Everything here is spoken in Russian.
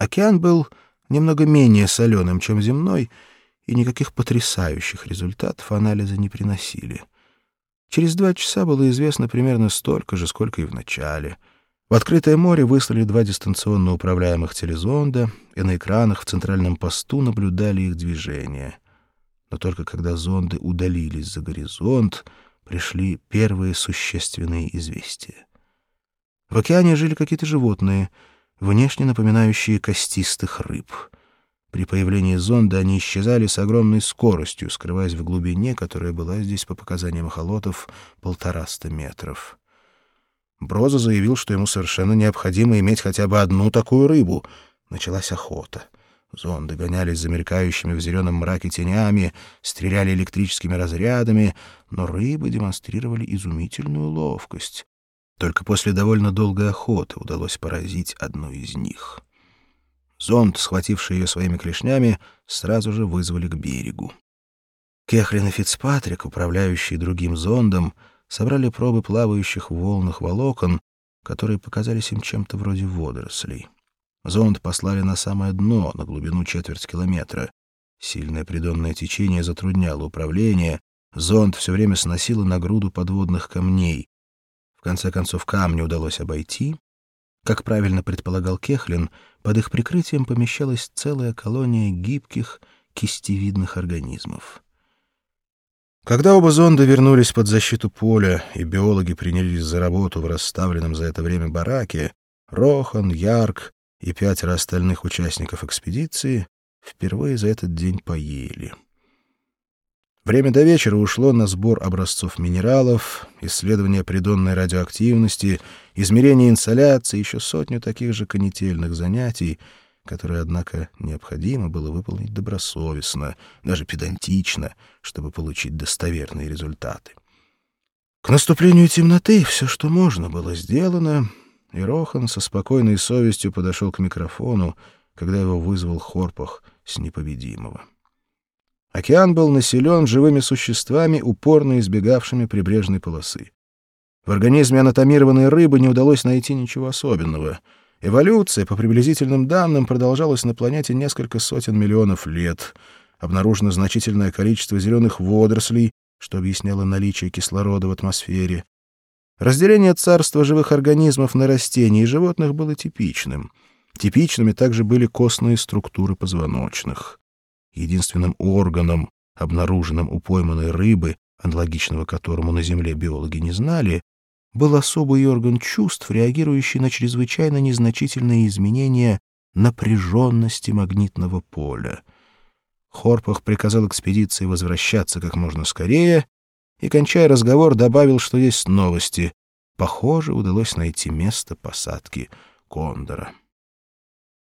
Океан был немного менее соленым, чем земной, и никаких потрясающих результатов анализы не приносили. Через два часа было известно примерно столько же, сколько и в начале. В открытое море выслали два дистанционно управляемых телезонда, и на экранах в центральном посту наблюдали их движение. Но только когда зонды удалились за горизонт, пришли первые существенные известия. В океане жили какие-то животные, внешне напоминающие костистых рыб. При появлении зонда они исчезали с огромной скоростью, скрываясь в глубине, которая была здесь, по показаниям холотов, полтораста метров. Броза заявил, что ему совершенно необходимо иметь хотя бы одну такую рыбу. Началась охота — Зонды гонялись за мелькающими в зеленом мраке тенями, стреляли электрическими разрядами, но рыбы демонстрировали изумительную ловкость. Только после довольно долгой охоты удалось поразить одну из них. Зонд, схвативший ее своими клешнями, сразу же вызвали к берегу. Кехлин и Фицпатрик, управляющие другим зондом, собрали пробы плавающих в волнах волокон, которые показались им чем-то вроде водорослей. Зонд послали на самое дно, на глубину четверть километра. Сильное придонное течение затрудняло управление. Зонд все время сносило на груду подводных камней. В конце концов, камни удалось обойти. Как правильно предполагал Кехлин, под их прикрытием помещалась целая колония гибких, кистевидных организмов. Когда оба зонда вернулись под защиту поля, и биологи принялись за работу в расставленном за это время бараке, Рохан, Ярк и пятеро остальных участников экспедиции впервые за этот день поели. Время до вечера ушло на сбор образцов минералов, исследование придонной радиоактивности, измерение инсоляции, еще сотню таких же канительных занятий, которые, однако, необходимо было выполнить добросовестно, даже педантично, чтобы получить достоверные результаты. К наступлению темноты все, что можно, было сделано, и Рохан со спокойной совестью подошел к микрофону, когда его вызвал Хорпах с непобедимого. Океан был населен живыми существами, упорно избегавшими прибрежной полосы. В организме анатомированной рыбы не удалось найти ничего особенного. Эволюция, по приблизительным данным, продолжалась на планете несколько сотен миллионов лет. Обнаружено значительное количество зеленых водорослей, что объясняло наличие кислорода в атмосфере. Разделение царства живых организмов на растения и животных было типичным. Типичными также были костные структуры позвоночных. Единственным органом, обнаруженным у пойманной рыбы, аналогичного которому на Земле биологи не знали, был особый орган чувств, реагирующий на чрезвычайно незначительные изменения напряженности магнитного поля. Хорпах приказал экспедиции возвращаться как можно скорее и, кончая разговор, добавил, что есть новости. Похоже, удалось найти место посадки Кондора.